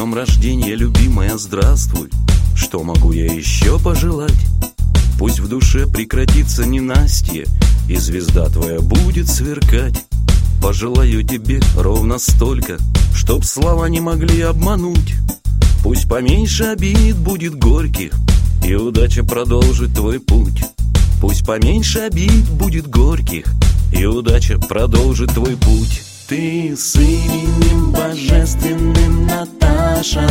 днем рождения, любимая, здравствуй. Что могу я еще пожелать? Пусть в душе прекратится ненастье И звезда твоя будет сверкать. Пожелаю тебе ровно столько Чтоб слова не могли обмануть. Пусть поменьше обид будет горьких И удача продолжит твой путь. Пусть поменьше обид будет горьких И удача продолжит твой путь. Ты с именем божественным Наташа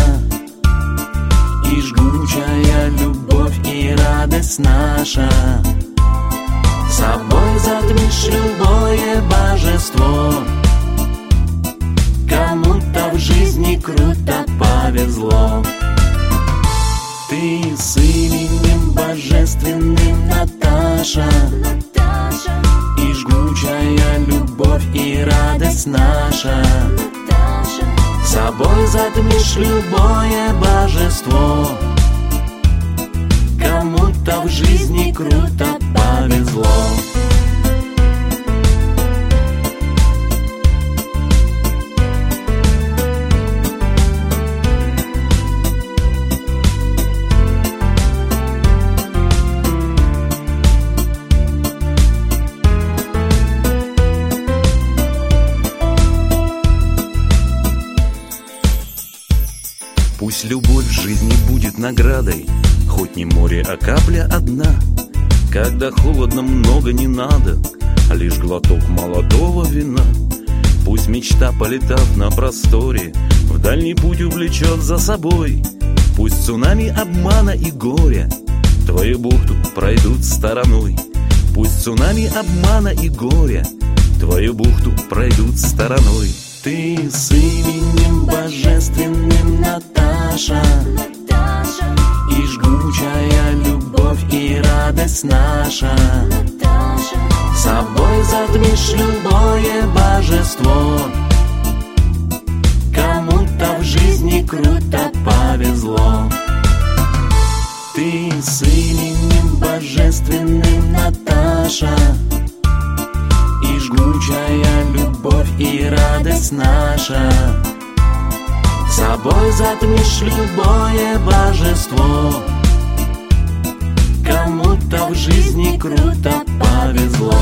И жгучая любовь и радость наша. Собой затмишь любое божество. Кому-то в жизни круто повезло. Ты с именем божественным Наташа. Наташа, И жгучая любовь и радость наша Собой затмишь любое божество. Кому-то в жизни круто повезло Пусть любовь в жизни будет наградой Хоть не море, а капля одна. Когда холодно, много не надо а Лишь глоток молодого вина. Пусть мечта, полетав на просторе В дальний путь увлечет за собой. Пусть цунами обмана и горя Твою бухту пройдут стороной. Пусть цунами обмана и горя Твою бухту пройдут стороной. Ты с именем божественным Наташа Наташа, И жгучая любовь и радость наша. Собой затмишь любое божество. Кому-то в жизни круто повезло. Ты с именем божественным Наташа. И жгучая любовь и радость наша Собой затмишь любое божество. Кому-то в жизни круто повезло